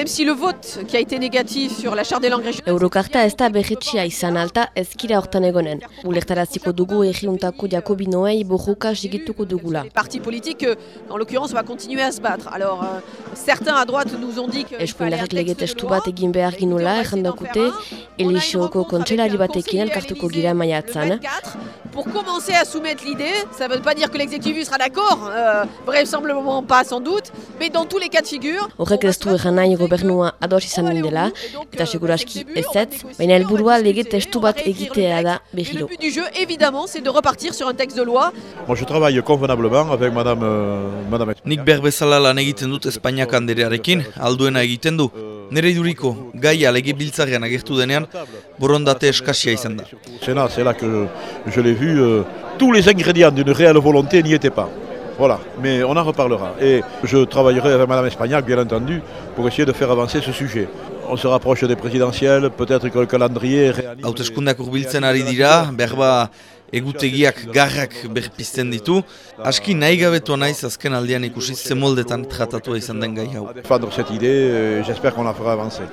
même si le vote qui a été négatif sur la charte des langues régionales... Eurokarta ez da behetxia izan alta ezkira hortan egonen. Ulertaraziko dugu egiuntako Jakobinoei bojuka sigituko dugula. Les partis politiques, euh, en l'occurrence, va continuer à se battre. Alors, euh, certains à droite nous ont dit que... Eskuindarrek lege testu bat egin behar ginula errandakute, Elixoko kontselari batekin elkartuko gira maiatzan. Pour commencer à soumettre l'idée, ça ne veut pas dire que l'exécutif sera d'accord, euh, vraisemblablement pas sans doute, mais dans tous les cas de figure... Horrek ez du egan nahi gobernua ados izan dela, eta seguraski ezetz, baina helburua lege testu bat egitea da behiro. Le but du jeu, évidemment, c'est de repartir sur un texte de loi. Moi, je travaille convenablement avec madame, euh, madame... Nik berbezala lan egiten dut Espainiak anderearekin, alduena egiten du. Nere iduriko, gaia lege agertu denean, borondate eskasia izan da. Sénat, c'est là que je l'ai vu, euh, tous les ingrédients d'une réelle volonté n'y étaient pas. Voilà, mais on en reparlera. Et je travaillerai avec Madame Espagnac, bien entendu, pour essayer de faire avancer ce sujet. On se rapproche des présidentielles, peut-être que le calendrier. Hauteskundak urbiltzen ari dira, berba egutegiak garrak berpizten ditu. Aski nahi gabetua naiz azken aldean ikusi zemoldetan tratatua izan den gai hau. Défendre cette idée, euh, j'espère qu'on la fera avancer.